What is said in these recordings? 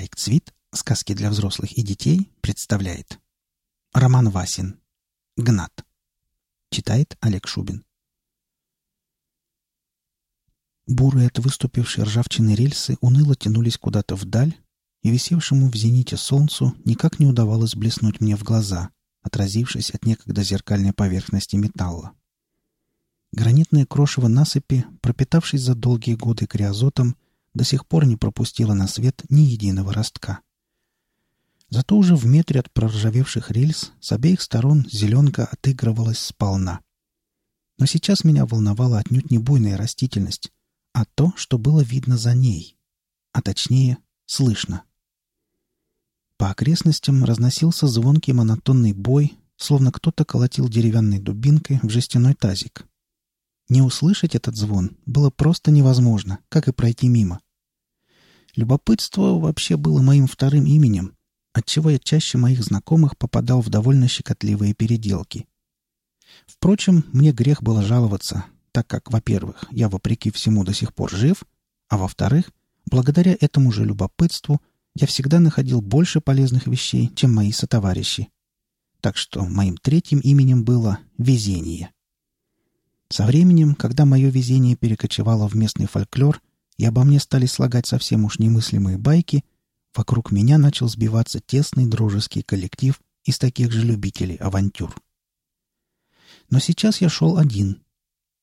Проект «Свит. Сказки для взрослых и детей» представляет Роман Васин «Гнат» Читает Олег Шубин Бурые от выступившей ржавчины рельсы уныло тянулись куда-то вдаль, и висевшему в зените солнцу никак не удавалось блеснуть мне в глаза, отразившись от некогда зеркальной поверхности металла. Гранитное крошево насыпи, пропитавшись за долгие годы криозотом, до сих пор не пропустила на свет ни единого ростка. Зато уже в метре от проржавевших рельс с обеих сторон зеленка отыгрывалась сполна. Но сейчас меня волновала отнюдь не буйная растительность, а то, что было видно за ней, а точнее слышно. По окрестностям разносился звонкий монотонный бой, словно кто-то колотил деревянной дубинкой в жестяной тазик. Не услышать этот звон было просто невозможно, как и пройти мимо. Любопытство вообще было моим вторым именем, отчего я чаще моих знакомых попадал в довольно щекотливые переделки. Впрочем, мне грех было жаловаться, так как, во-первых, я вопреки всему до сих пор жив, а во-вторых, благодаря этому же любопытству я всегда находил больше полезных вещей, чем мои сотоварищи. Так что моим третьим именем было «Везение». Со временем, когда мое везение перекочевало в местный фольклор, и обо мне стали слагать совсем уж немыслимые байки, вокруг меня начал сбиваться тесный дружеский коллектив из таких же любителей авантюр. Но сейчас я шел один.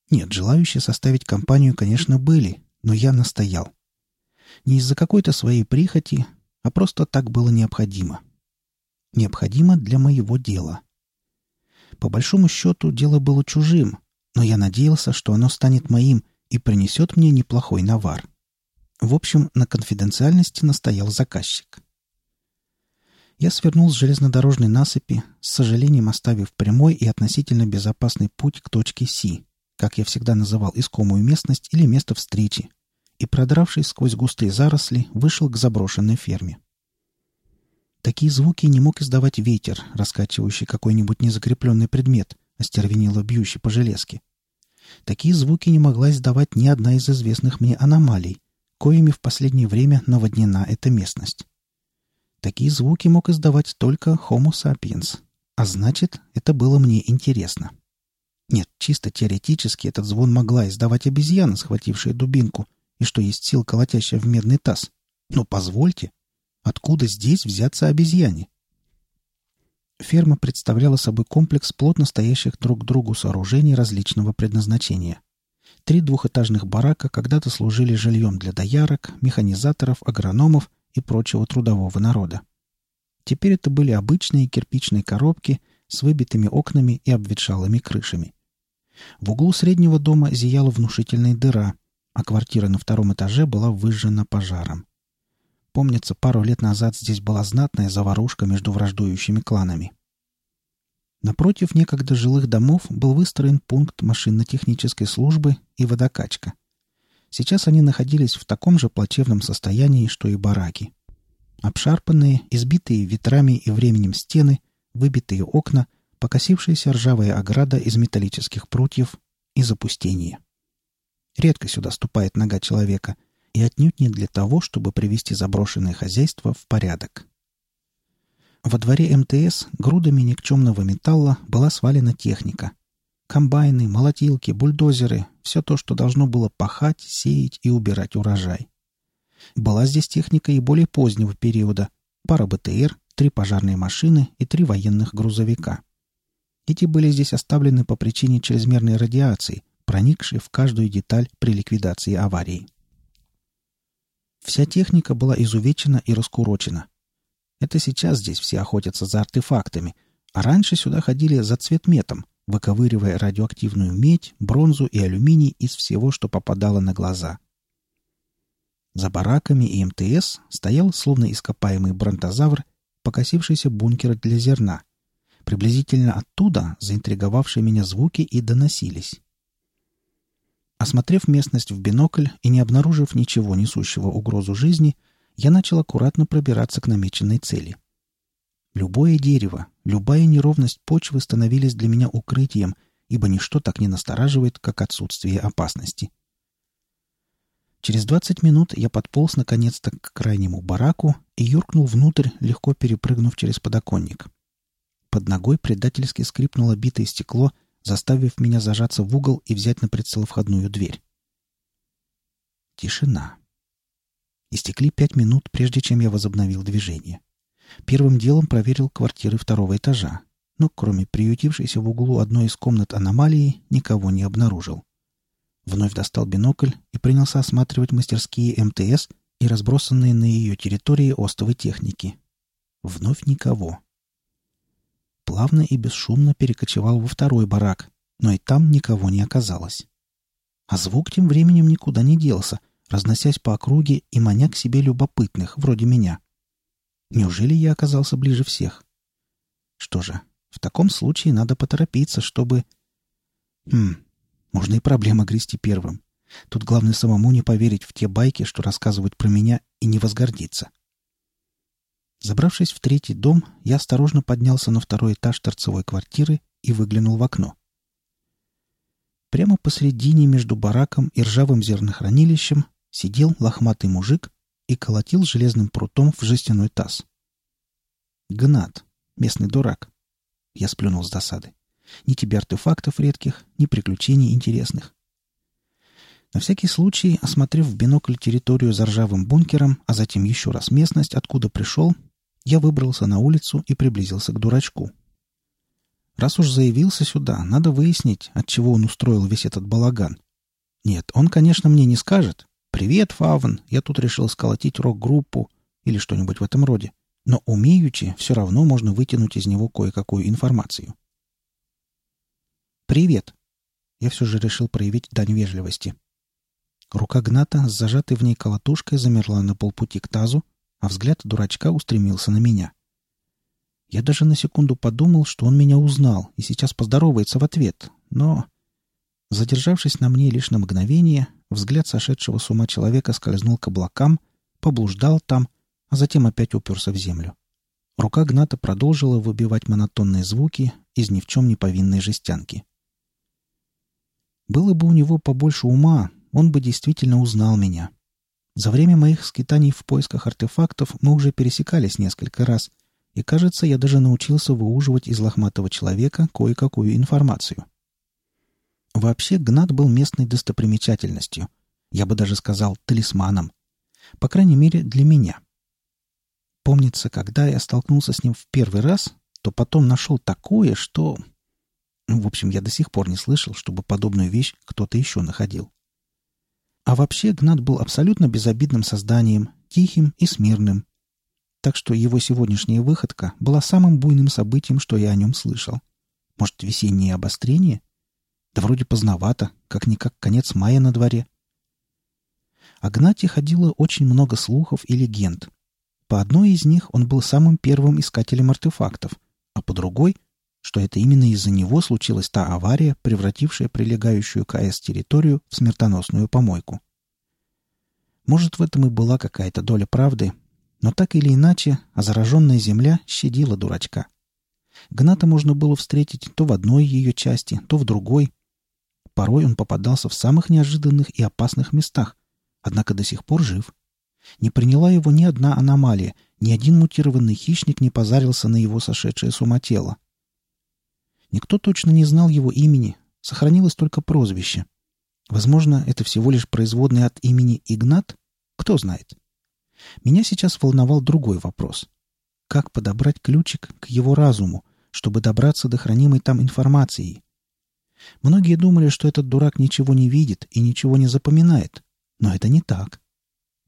Нет, желающие составить компанию, конечно, были, но я настоял. Не из-за какой-то своей прихоти, а просто так было необходимо. Необходимо для моего дела. По большому счету, дело было чужим, но я надеялся, что оно станет моим и принесет мне неплохой навар. В общем, на конфиденциальности настоял заказчик. Я свернул с железнодорожной насыпи, с сожалением оставив прямой и относительно безопасный путь к точке Си, как я всегда называл искомую местность или место встречи, и, продравшись сквозь густые заросли, вышел к заброшенной ферме. Такие звуки не мог издавать ветер, раскачивающий какой-нибудь незакрепленный предмет, остервенело бьющий по железке. Такие звуки не могла издавать ни одна из известных мне аномалий, коими в последнее время наводнена эта местность. Такие звуки мог издавать только Homo sapiens, а значит, это было мне интересно. Нет, чисто теоретически этот звон могла издавать обезьяна, схватившая дубинку, и что есть сил, колотящая в медный таз. Но позвольте, откуда здесь взяться обезьяне? Ферма представляла собой комплекс плотно стоящих друг к другу сооружений различного предназначения. Три двухэтажных барака когда-то служили жильем для доярок, механизаторов, агрономов и прочего трудового народа. Теперь это были обычные кирпичные коробки с выбитыми окнами и обветшалыми крышами. В углу среднего дома зияла внушительная дыра, а квартира на втором этаже была выжжена пожаром. Помнится, пару лет назад здесь была знатная заварушка между враждующими кланами. Напротив некогда жилых домов был выстроен пункт машинно-технической службы и водокачка. Сейчас они находились в таком же плачевном состоянии, что и бараки. Обшарпанные, избитые ветрами и временем стены, выбитые окна, покосившаяся ржавая ограда из металлических прутьев и запустение. Редко сюда ступает нога человека — и отнюдь не для того, чтобы привести заброшенное хозяйство в порядок. Во дворе МТС грудами никчемного металла была свалена техника. Комбайны, молотилки, бульдозеры — все то, что должно было пахать, сеять и убирать урожай. Была здесь техника и более позднего периода. Пара БТР, три пожарные машины и три военных грузовика. Эти были здесь оставлены по причине чрезмерной радиации, проникшей в каждую деталь при ликвидации аварии. Вся техника была изувечена и раскурочена. Это сейчас здесь все охотятся за артефактами, а раньше сюда ходили за цветметом, выковыривая радиоактивную медь, бронзу и алюминий из всего, что попадало на глаза. За бараками и МТС стоял, словно ископаемый бронтозавр, покосившийся бункер для зерна. Приблизительно оттуда заинтриговавшие меня звуки и доносились. Осмотрев местность в бинокль и не обнаружив ничего несущего угрозу жизни, я начал аккуратно пробираться к намеченной цели. Любое дерево, любая неровность почвы становились для меня укрытием, ибо ничто так не настораживает, как отсутствие опасности. Через двадцать минут я подполз наконец-то к крайнему бараку и юркнул внутрь, легко перепрыгнув через подоконник. Под ногой предательски скрипнуло битое стекло, заставив меня зажаться в угол и взять на прицел входную дверь. Тишина. Истекли пять минут, прежде чем я возобновил движение. Первым делом проверил квартиры второго этажа, но кроме приютившейся в углу одной из комнат аномалии никого не обнаружил. Вновь достал бинокль и принялся осматривать мастерские МТС и разбросанные на ее территории остовы техники. Вновь никого. Плавно и бесшумно перекочевал во второй барак, но и там никого не оказалось. А звук тем временем никуда не делся, разносясь по округе и маня к себе любопытных, вроде меня. Неужели я оказался ближе всех? Что же, в таком случае надо поторопиться, чтобы... Хм, можно и проблема грести первым. Тут главное самому не поверить в те байки, что рассказывают про меня, и не возгордиться. Забравшись в третий дом, я осторожно поднялся на второй этаж торцевой квартиры и выглянул в окно. Прямо посредине между бараком и ржавым зернохранилищем сидел лохматый мужик и колотил железным прутом в жестяной таз. Гнат, местный дурак. Я сплюнул с досады. Ни тебе артефактов редких, ни приключений интересных. На всякий случай, осмотрев в бинокль территорию за ржавым бункером, а затем еще раз местность, откуда пришел, я выбрался на улицу и приблизился к дурачку. Раз уж заявился сюда, надо выяснить, от чего он устроил весь этот балаган. Нет, он, конечно, мне не скажет. «Привет, Фавн, я тут решил сколотить рок-группу» или что-нибудь в этом роде. Но умеючи, все равно можно вытянуть из него кое-какую информацию. «Привет!» Я все же решил проявить дань вежливости. Рука Гната с зажатой в ней колотушкой замерла на полпути к тазу, а взгляд дурачка устремился на меня. Я даже на секунду подумал, что он меня узнал и сейчас поздоровается в ответ, но... Задержавшись на мне лишь на мгновение, взгляд сошедшего с ума человека скользнул к облакам, поблуждал там, а затем опять уперся в землю. Рука Гната продолжила выбивать монотонные звуки из ни в чем не повинной жестянки. Было бы у него побольше ума, он бы действительно узнал меня. За время моих скитаний в поисках артефактов мы уже пересекались несколько раз, и, кажется, я даже научился выуживать из лохматого человека кое-какую информацию. Вообще, Гнат был местной достопримечательностью. Я бы даже сказал, талисманом. По крайней мере, для меня. Помнится, когда я столкнулся с ним в первый раз, то потом нашел такое, что ну, в общем, я до сих пор не слышал, чтобы подобную вещь кто-то еще находил. А вообще Гнат был абсолютно безобидным созданием, тихим и смирным. Так что его сегодняшняя выходка была самым буйным событием, что я о нем слышал. Может, весеннее обострение? Да вроде поздновато, как-никак конец мая на дворе. О Гнате ходило очень много слухов и легенд. По одной из них он был самым первым искателем артефактов, а по другой — что это именно из-за него случилась та авария, превратившая прилегающую к АЭС территорию в смертоносную помойку. Может, в этом и была какая-то доля правды, но так или иначе, а зараженная земля щадила дурачка. Гната можно было встретить то в одной ее части, то в другой. Порой он попадался в самых неожиданных и опасных местах, однако до сих пор жив. Не приняла его ни одна аномалия, ни один мутированный хищник не позарился на его сошедшее с ума. Никто точно не знал его имени, сохранилось только прозвище. Возможно, это всего лишь производный от имени Игнат? Кто знает. Меня сейчас волновал другой вопрос. Как подобрать ключик к его разуму, чтобы добраться до хранимой там информации? Многие думали, что этот дурак ничего не видит и ничего не запоминает. Но это не так.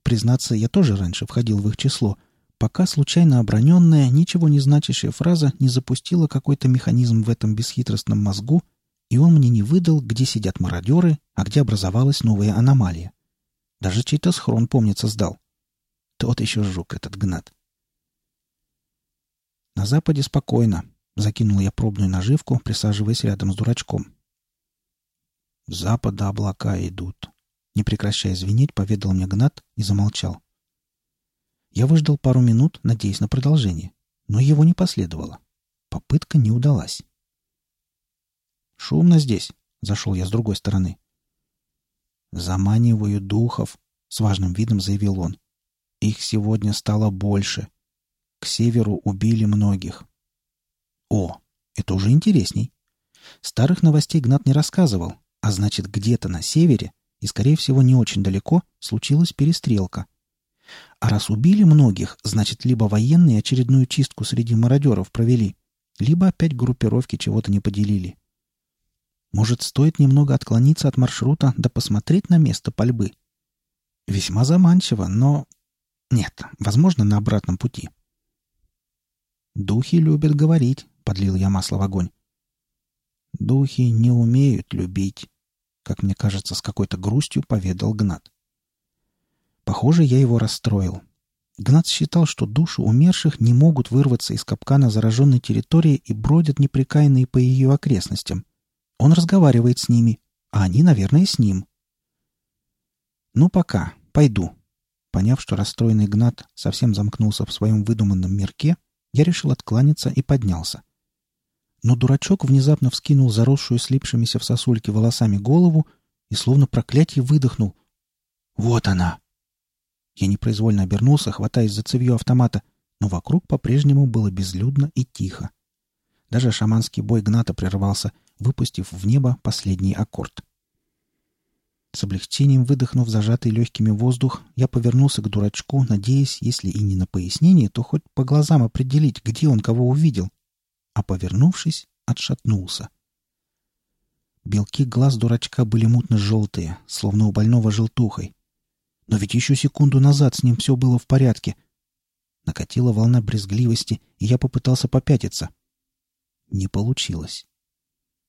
Признаться, я тоже раньше входил в их число — пока случайно оброненная, ничего не значащая фраза не запустила какой-то механизм в этом бесхитростном мозгу, и он мне не выдал, где сидят мародеры, а где образовалась новая аномалия. Даже чей-то схрон, помнится, сдал. Тот еще жук, этот гнат. На западе спокойно. Закинул я пробную наживку, присаживаясь рядом с дурачком. С запада облака идут. Не прекращая звенеть, поведал мне Гнат и замолчал. Я выждал пару минут, надеясь на продолжение, но его не последовало. Попытка не удалась. «Шумно здесь», — зашел я с другой стороны. «Заманиваю духов», с важным видом заявил он. «Их сегодня стало больше. К северу убили многих». «О, это уже интересней». Старых новостей Гнат не рассказывал, а значит, где-то на севере, и, скорее всего, не очень далеко, случилась перестрелка. А раз убили многих, значит, либо военные очередную чистку среди мародеров провели, либо опять группировки чего-то не поделили. Может, стоит немного отклониться от маршрута да посмотреть на место пальбы? Весьма заманчиво, но... Нет, возможно, на обратном пути. «Духи любят говорить», — подлил я масло в огонь. «Духи не умеют любить», — как мне кажется, с какой-то грустью поведал Гнат. Похоже, я его расстроил. Гнат считал, что души умерших не могут вырваться из капкана зараженной территории и бродят непрекаянные по ее окрестностям. Он разговаривает с ними, а они, наверное, с ним. «Ну, пока. Пойду». Поняв, что расстроенный Гнат совсем замкнулся в своем выдуманном мирке, я решил откланяться и поднялся. Но дурачок внезапно вскинул заросшую слипшимися в сосульке волосами голову и словно проклятие выдохнул. «Вот она!» Я непроизвольно обернулся, хватаясь за цевьё автомата, но вокруг по-прежнему было безлюдно и тихо. Даже шаманский бой Гната прервался, выпустив в небо последний аккорд. С облегчением выдохнув зажатый легкими воздух, я повернулся к дурачку, надеясь, если и не на пояснение, то хоть по глазам определить, где он кого увидел. А повернувшись, отшатнулся. Белки глаз дурачка были мутно-желтые, словно у больного желтухой. Но ведь еще секунду назад с ним все было в порядке. Накатила волна брезгливости, и я попытался попятиться. Не получилось.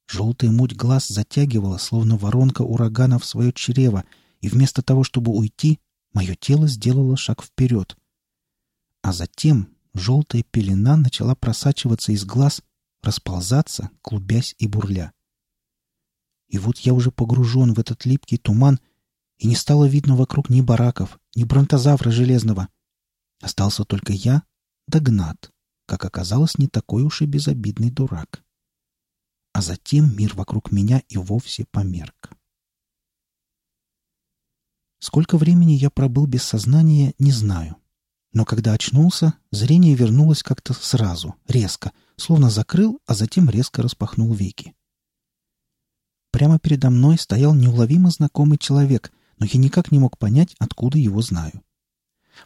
Желтая муть глаз затягивала, словно воронка урагана в свое чрево, и вместо того, чтобы уйти, мое тело сделало шаг вперед. А затем желтая пелена начала просачиваться из глаз, расползаться, клубясь и бурля. И вот я уже погружен в этот липкий туман — и не стало видно вокруг ни бараков, ни бронтозавра железного. Остался только я да Гнат, как оказалось, не такой уж и безобидный дурак. А затем мир вокруг меня и вовсе померк. Сколько времени я пробыл без сознания, не знаю. Но когда очнулся, зрение вернулось как-то сразу, резко, словно закрыл, а затем резко распахнул веки. Прямо передо мной стоял неуловимо знакомый человек, но я никак не мог понять, откуда его знаю.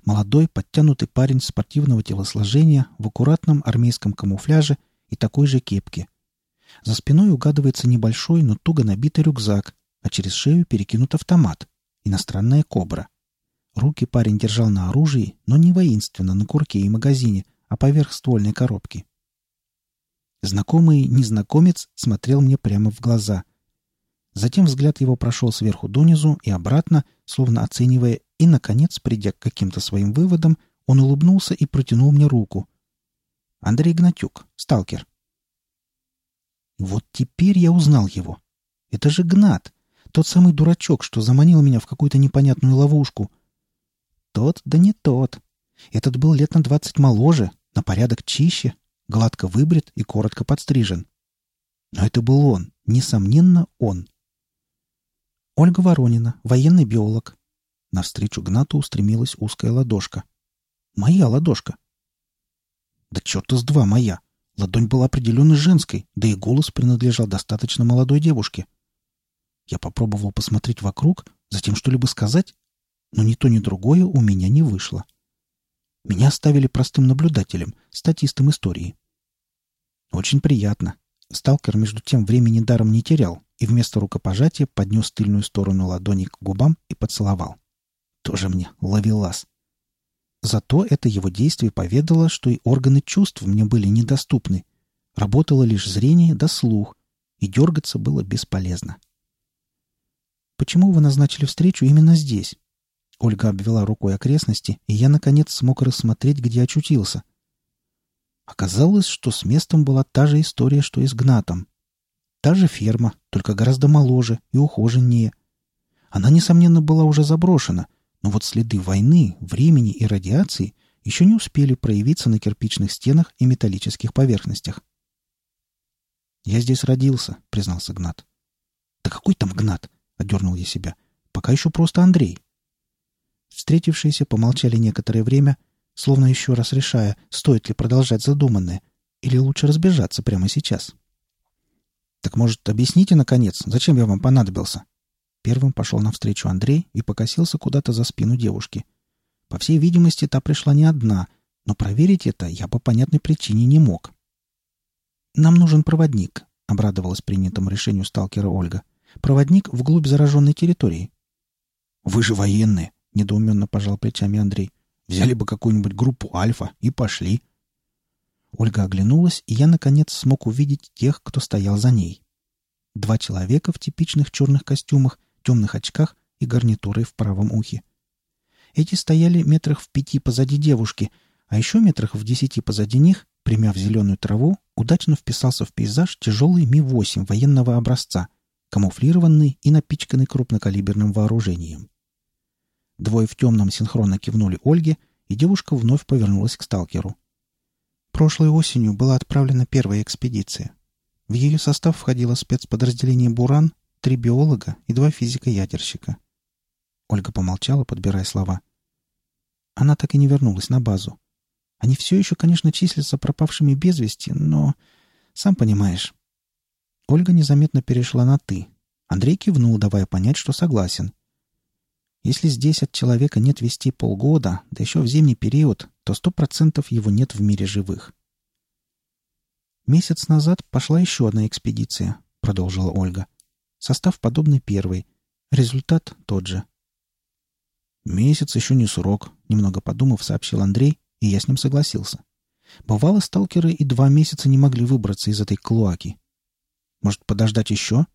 Молодой, подтянутый парень спортивного телосложения в аккуратном армейском камуфляже и такой же кепке. За спиной угадывается небольшой, но туго набитый рюкзак, а через шею перекинут автомат. Иностранная кобра. Руки парень держал на оружии, но не воинственно на курке и магазине, а поверх ствольной коробки. Знакомый незнакомец смотрел мне прямо в глаза — Затем взгляд его прошел сверху донизу и обратно, словно оценивая, и, наконец, придя к каким-то своим выводам, он улыбнулся и протянул мне руку. Андрей Гнатюк, сталкер. Вот теперь я узнал его. Это же Гнат, тот самый дурачок, что заманил меня в какую-то непонятную ловушку. Тот, да не тот. Этот был лет на двадцать моложе, на порядок чище, гладко выбрит и коротко подстрижен. Но это был он, несомненно, он. Ольга Воронина, военный биолог. Навстречу Гнату устремилась узкая ладошка. Моя ладошка. Да черта с два моя. Ладонь была определенно женской, да и голос принадлежал достаточно молодой девушке. Я попробовал посмотреть вокруг, затем что-либо сказать, но ни то, ни другое у меня не вышло. Меня оставили простым наблюдателем, статистом истории. Очень приятно. Сталкер, между тем, времени даром не терял и вместо рукопожатия поднес тыльную сторону ладони к губам и поцеловал. Тоже мне ловелас. Зато это его действие поведало, что и органы чувств мне были недоступны. Работало лишь зрение да слух, и дергаться было бесполезно. «Почему вы назначили встречу именно здесь?» Ольга обвела рукой окрестности, и я, наконец, смог рассмотреть, где очутился. Оказалось, что с местом была та же история, что и с Гнатом. Та же ферма, только гораздо моложе и ухоженнее. Она, несомненно, была уже заброшена, но вот следы войны, времени и радиации еще не успели проявиться на кирпичных стенах и металлических поверхностях. «Я здесь родился», — признался Гнат. «Да какой там Гнат?» — одернул я себя. «Пока еще просто Андрей». Встретившиеся помолчали некоторое время, словно еще раз решая, стоит ли продолжать задуманное, или лучше разбежаться прямо сейчас. «Так, может, объясните, наконец, зачем я вам понадобился?» Первым пошел навстречу Андрей и покосился куда-то за спину девушки. По всей видимости, та пришла не одна, но проверить это я по понятной причине не мог. «Нам нужен проводник», — обрадовалась принятому решению сталкера Ольга. «Проводник вглубь зараженной территории». «Вы же военные!» — недоуменно пожал плечами Андрей. «Взяли бы какую-нибудь группу «Альфа» и пошли». Ольга оглянулась, и я, наконец, смог увидеть тех, кто стоял за ней. Два человека в типичных черных костюмах, темных очках и гарнитурой в правом ухе. Эти стояли метрах в пяти позади девушки, а еще метрах в десяти позади них, примяв зеленую траву, удачно вписался в пейзаж тяжелый Ми-8 военного образца, камуфлированный и напичканный крупнокалиберным вооружением. Двое в темном синхронно кивнули Ольге, и девушка вновь повернулась к сталкеру. Прошлой осенью была отправлена первая экспедиция. В ее состав входило спецподразделение «Буран», три биолога и два физика-ядерщика. Ольга помолчала, подбирая слова. Она так и не вернулась на базу. Они все еще, конечно, числятся пропавшими без вести, но... Сам понимаешь. Ольга незаметно перешла на «ты». Андрей кивнул, давая понять, что согласен. Если здесь от человека нет вести полгода, да еще в зимний период, то сто процентов его нет в мире живых. «Месяц назад пошла еще одна экспедиция», — продолжила Ольга. «Состав подобный первой. Результат тот же». «Месяц еще не срок», — немного подумав, сообщил Андрей, и я с ним согласился. Бывало, сталкеры и два месяца не могли выбраться из этой клоаки. Может, подождать еще?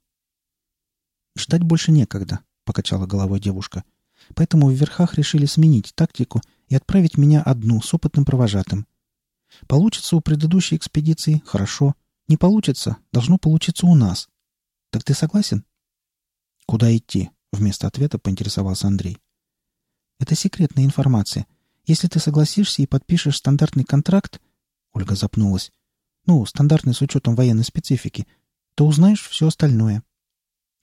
«Ждать больше некогда», — покачала головой девушка. Поэтому в верхах решили сменить тактику и отправить меня одну с опытным провожатым. Получится у предыдущей экспедиции — хорошо. Не получится — должно получиться у нас. Так ты согласен? Куда идти? Вместо ответа поинтересовался Андрей. Это секретная информация. Если ты согласишься и подпишешь стандартный контракт... Ольга запнулась. Ну, стандартный с учетом военной специфики, то узнаешь все остальное.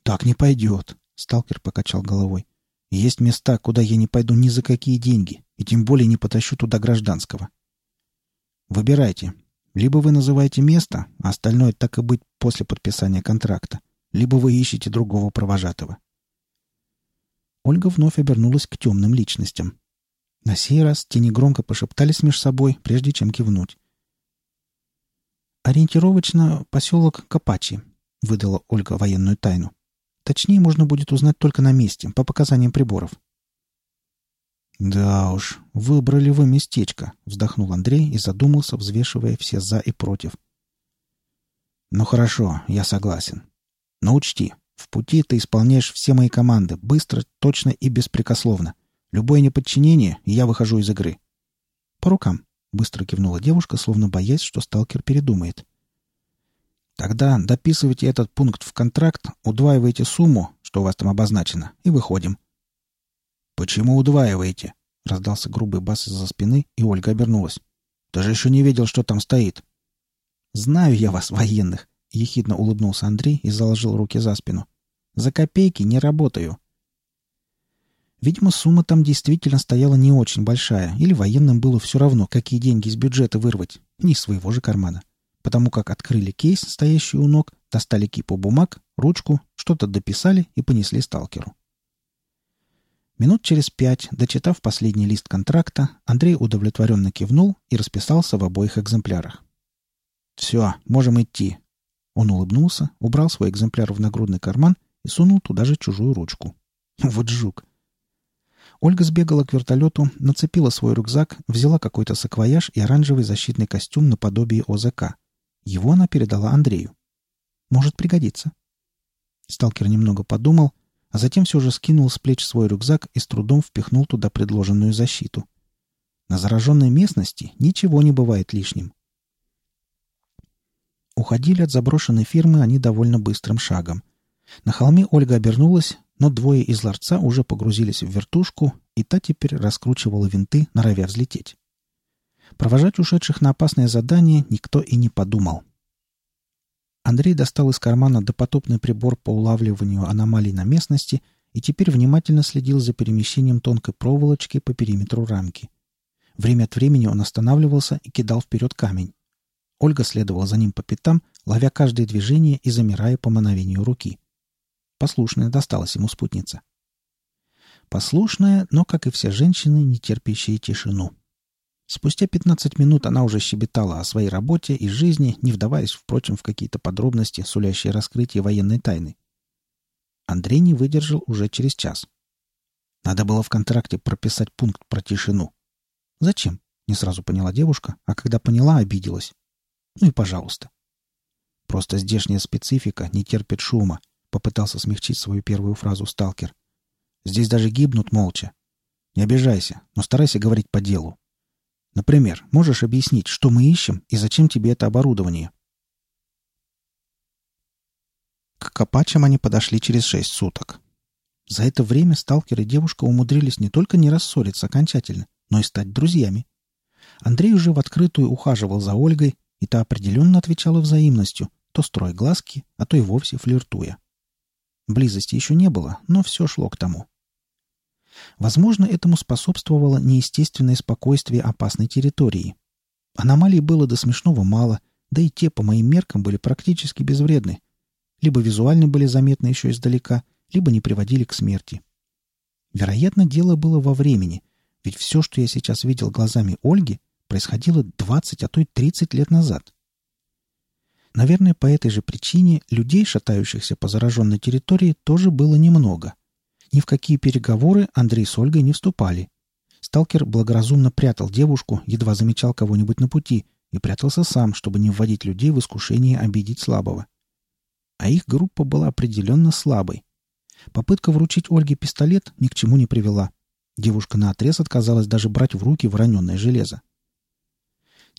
Так не пойдет, сталкер покачал головой. Есть места, куда я не пойду ни за какие деньги, и тем более не потащу туда гражданского. Выбирайте. Либо вы называете место, а остальное так и быть после подписания контракта, либо вы ищете другого провожатого. Ольга вновь обернулась к темным личностям. На сей раз те негромко пошептались между собой, прежде чем кивнуть. «Ориентировочно поселок Капачи», — выдала Ольга военную тайну. Точнее, можно будет узнать только на месте, по показаниям приборов. «Да уж, выбрали вы местечко», — вздохнул Андрей и задумался, взвешивая все «за» и «против». «Ну хорошо, я согласен. Но учти, в пути ты исполняешь все мои команды, быстро, точно и беспрекословно. Любое неподчинение, и я выхожу из игры». «По рукам», — быстро кивнула девушка, словно боясь, что сталкер передумает. Тогда дописывайте этот пункт в контракт, удваивайте сумму, что у вас там обозначено, и выходим. Почему удваиваете? Раздался грубый бас из-за спины, и Ольга обернулась. Ты же еще не видел, что там стоит. Знаю я вас, военных, ехидно улыбнулся Андрей и заложил руки за спину. За копейки не работаю. Видимо, сумма там действительно стояла не очень большая, или военным было все равно, какие деньги из бюджета вырвать, не из своего же кармана потому как открыли кейс, стоящий у ног, достали кипу бумаг, ручку, что-то дописали и понесли сталкеру. Минут через пять, дочитав последний лист контракта, Андрей удовлетворенно кивнул и расписался в обоих экземплярах. «Все, можем идти». Он улыбнулся, убрал свой экземпляр в нагрудный карман и сунул туда же чужую ручку. Вот жук. Ольга сбегала к вертолету, нацепила свой рюкзак, взяла какой-то саквояж и оранжевый защитный костюм наподобие ОЗК — его она передала Андрею. Может пригодиться. Сталкер немного подумал, а затем все же скинул с плеч свой рюкзак и с трудом впихнул туда предложенную защиту. На зараженной местности ничего не бывает лишним. Уходили от заброшенной фирмы они довольно быстрым шагом. На холме Ольга обернулась, но двое из ларца уже погрузились в вертушку, и та теперь раскручивала винты, норовя взлететь. Провожать ушедших на опасное задание никто и не подумал. Андрей достал из кармана допотопный прибор по улавливанию аномалий на местности и теперь внимательно следил за перемещением тонкой проволочки по периметру рамки. Время от времени он останавливался и кидал вперед камень. Ольга следовала за ним по пятам, ловя каждое движение и замирая по мановению руки. Послушная досталась ему спутница. Послушная, но, как и все женщины, не терпящие тишину. Спустя 15 минут она уже щебетала о своей работе и жизни, не вдаваясь, впрочем, в какие-то подробности, сулящие раскрытие военной тайны. Андрей не выдержал уже через час. Надо было в контракте прописать пункт про тишину. «Зачем?» — не сразу поняла девушка, а когда поняла, обиделась. «Ну и пожалуйста». «Просто здешняя специфика не терпит шума», — попытался смягчить свою первую фразу сталкер. «Здесь даже гибнут молча. Не обижайся, но старайся говорить по делу. Например, можешь объяснить, что мы ищем и зачем тебе это оборудование?» К Копачам они подошли через шесть суток. За это время сталкер и девушка умудрились не только не рассориться окончательно, но и стать друзьями. Андрей уже в открытую ухаживал за Ольгой, и та определенно отвечала взаимностью, то строя глазки, а то и вовсе флиртуя. Близости еще не было, но все шло к тому. Возможно, этому способствовало неестественное спокойствие опасной территории. Аномалий было до смешного мало, да и те, по моим меркам, были практически безвредны. Либо визуально были заметны еще издалека, либо не приводили к смерти. Вероятно, дело было во времени, ведь все, что я сейчас видел глазами Ольги, происходило 20, а то и 30 лет назад. Наверное, по этой же причине людей, шатающихся по зараженной территории, тоже было немного. Ни в какие переговоры Андрей с Ольгой не вступали. Сталкер благоразумно прятал девушку, едва замечал кого-нибудь на пути, и прятался сам, чтобы не вводить людей в искушение обидеть слабого. А их группа была определенно слабой. Попытка вручить Ольге пистолет ни к чему не привела. Девушка наотрез отказалась даже брать в руки вороненное железо.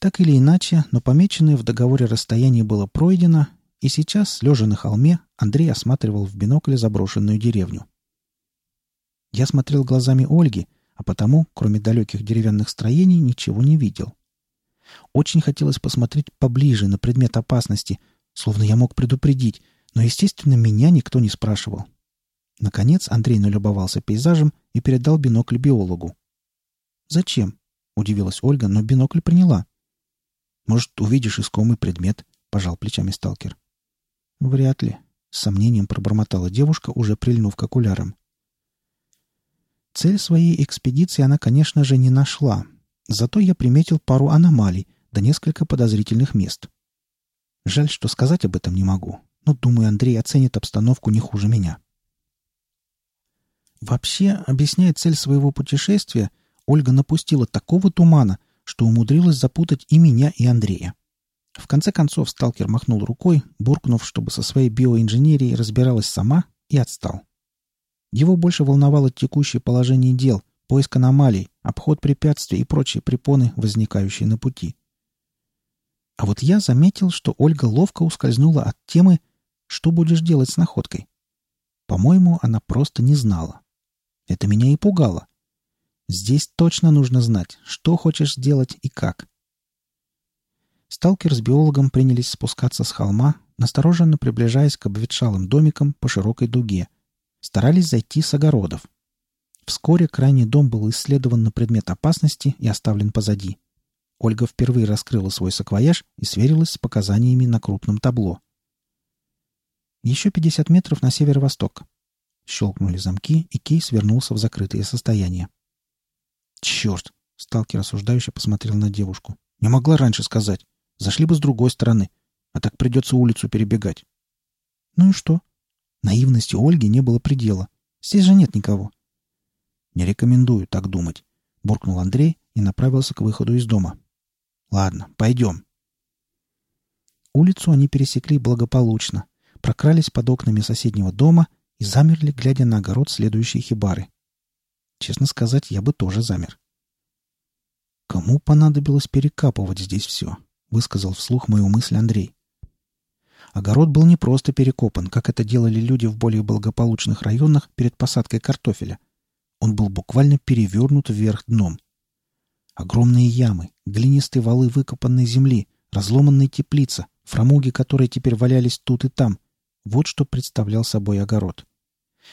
Так или иначе, но помеченное в договоре расстояние было пройдено, и сейчас, лежа на холме, Андрей осматривал в бинокле заброшенную деревню. Я смотрел глазами Ольги, а потому, кроме далеких деревянных строений, ничего не видел. Очень хотелось посмотреть поближе на предмет опасности, словно я мог предупредить, но, естественно, меня никто не спрашивал. Наконец Андрей налюбовался пейзажем и передал бинокль биологу. «Зачем?» — удивилась Ольга, но бинокль приняла. «Может, увидишь искомый предмет?» — пожал плечами сталкер. «Вряд ли», — с сомнением пробормотала девушка, уже прильнув к окулярам. Цель своей экспедиции она, конечно же, не нашла. Зато я приметил пару аномалий, да несколько подозрительных мест. Жаль, что сказать об этом не могу, но, думаю, Андрей оценит обстановку не хуже меня. Вообще, объясняя цель своего путешествия, Ольга напустила такого тумана, что умудрилась запутать и меня, и Андрея. В конце концов сталкер махнул рукой, буркнув, чтобы со своей биоинженерией разбиралась сама, и отстал. Его больше волновало текущее положение дел, поиск аномалий, обход препятствий и прочие препоны, возникающие на пути. А вот я заметил, что Ольга ловко ускользнула от темы «Что будешь делать с находкой?». По-моему, она просто не знала. Это меня и пугало. Здесь точно нужно знать, что хочешь сделать и как. Сталкер с биологом принялись спускаться с холма, настороженно приближаясь к обветшалым домикам по широкой дуге. Старались зайти с огородов. Вскоре крайний дом был исследован на предмет опасности и оставлен позади. Ольга впервые раскрыла свой саквояж и сверилась с показаниями на крупном табло. Еще 50 метров на северо-восток. Щелкнули замки, и кейс вернулся в закрытое состояние. «Черт!» — сталкер осуждающе посмотрел на девушку. «Не могла раньше сказать. Зашли бы с другой стороны. А так придется улицу перебегать». «Ну и что?» Наивности Ольги не было предела. Здесь же нет никого. «Не рекомендую так думать», — буркнул Андрей и направился к выходу из дома. «Ладно, пойдем». Улицу они пересекли благополучно, прокрались под окнами соседнего дома и замерли, глядя на огород следующей хибары. Честно сказать, я бы тоже замер. «Кому понадобилось перекапывать здесь все?» — высказал вслух мою мысль Андрей. Огород был не просто перекопан, как это делали люди в более благополучных районах перед посадкой картофеля. Он был буквально перевернут вверх дном. Огромные ямы, глинистые валы выкопанной земли, разломанная теплица, фрамуги которой теперь валялись тут и там. Вот что представлял собой огород.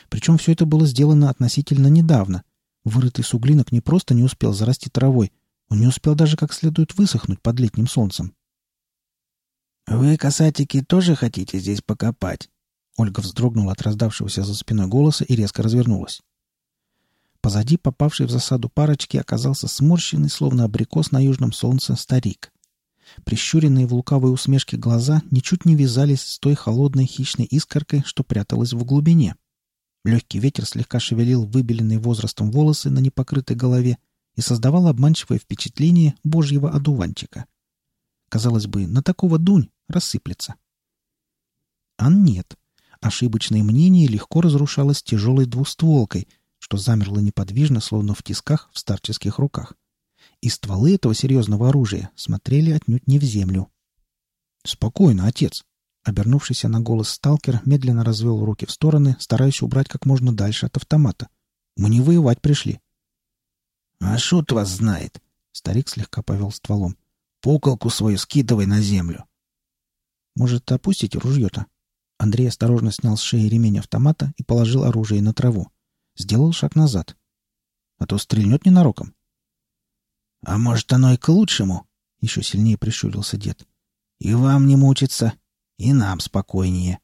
Причем все это было сделано относительно недавно. Вырытый суглинок не просто не успел зарасти травой, он не успел даже как следует высохнуть под летним солнцем. «Вы, касатики, тоже хотите здесь покопать?» Ольга вздрогнула от раздавшегося за спиной голоса и резко развернулась. Позади попавшей в засаду парочки оказался сморщенный, словно абрикос на южном солнце, старик. Прищуренные в лукавой усмешке глаза ничуть не вязались с той холодной хищной искоркой, что пряталась в глубине. Легкий ветер слегка шевелил выбеленные возрастом волосы на непокрытой голове и создавал обманчивое впечатление божьего одуванчика. Казалось бы, на такого дунь рассыплется. А нет. Ошибочное мнение легко разрушалось тяжелой двустволкой, что замерло неподвижно, словно в тисках в старческих руках и стволы этого серьезного оружия смотрели отнюдь не в землю. «Спокойно, отец!» Обернувшийся на голос сталкер медленно развел руки в стороны, стараясь убрать как можно дальше от автомата. «Мы не воевать пришли». «А шут вас знает!» Старик слегка повел стволом. «Пуколку свою скидывай на землю!» «Может, опустите ружье-то?» Андрей осторожно снял с шеи ремень автомата и положил оружие на траву. Сделал шаг назад. «А то стрельнет ненароком». «А может, оно и к лучшему?» — еще сильнее прищурился дед. «И вам не мучиться, и нам спокойнее».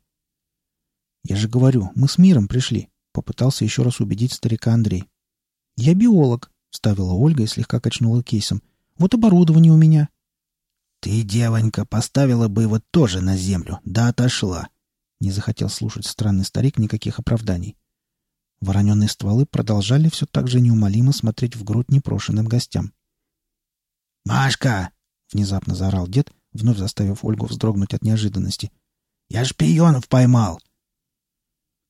«Я же говорю, мы с миром пришли», — попытался еще раз убедить старика Андрей. «Я биолог», — вставила Ольга и слегка качнула кейсом. «Вот оборудование у меня». «Ты, девонька, поставила бы его тоже на землю, да отошла». Не захотел слушать странный старик никаких оправданий. Вороненные стволы продолжали все так же неумолимо смотреть в грудь непрошенным гостям. «Машка!» — внезапно заорал дед, вновь заставив Ольгу вздрогнуть от неожиданности. «Я шпионов поймал!»